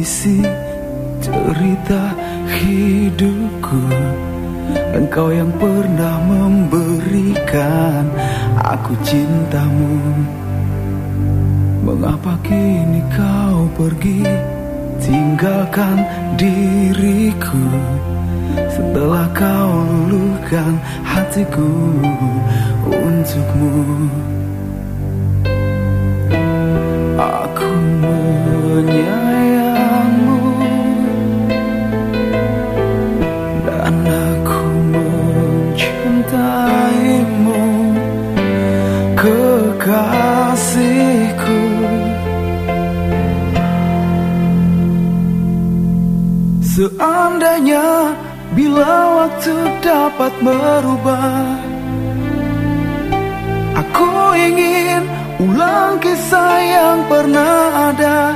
isi cerita hidupku. Engkau yang pernah memberikan aku cintamu. Mengapa kini kau pergi? Tinggalkan diriku. Setelah kau luluhkan hatiku untukmu menyayangmu Dan aku mencintaimu. Kekasihku. Seandainya bila waktu dapat merubah Aku ingin ulang kisah yang pernah ada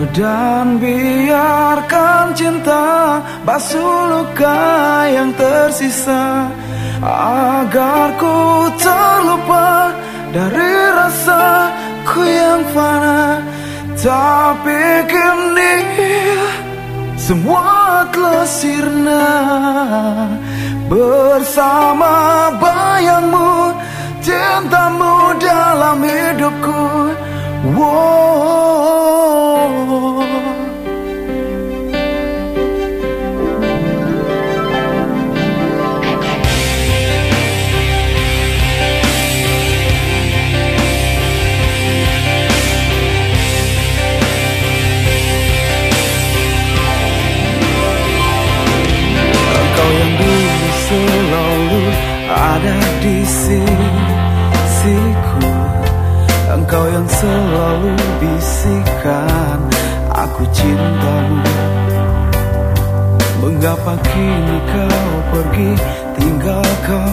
Dan biarkan cinta basuh luka yang tersisa Agar ku terlupa dari rasaku yang fana. Tapi kini semua telah sirna. Bersama bayangmu Cintamu dalam hidupku. Wow. Ada di sisiku. Engkau yang selalu bisikan Aku cintamu. Mengapa kini kau pergi? Tinggalkan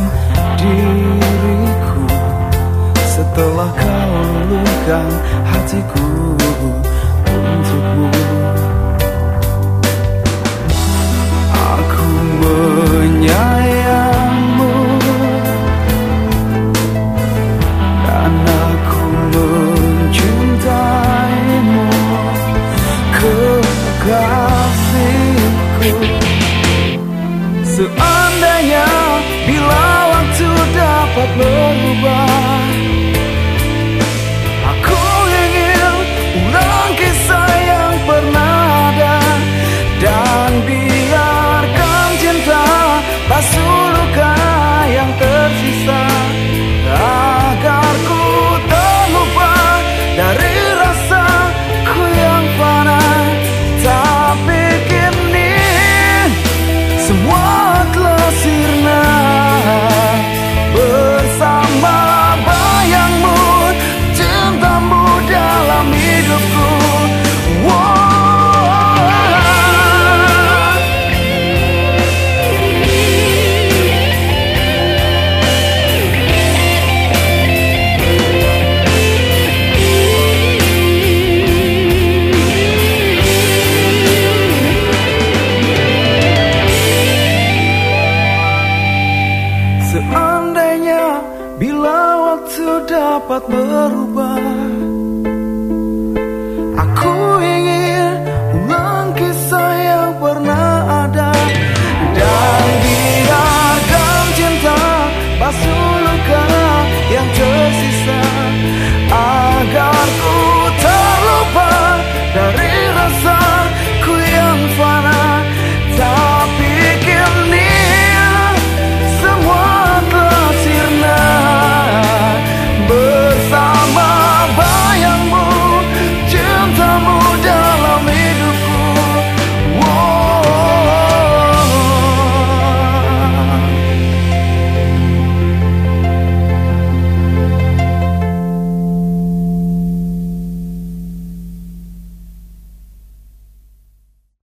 diriku. Setelah kau luluhkan hatiku bila waktu dapat berubah Aku ingin ulang kisah yang pernah ada. Dan biarkan cinta basuh luka yang tersisa Agar ku terlupa dari rasaku yang fana. Tapi kini semua dapat berubah.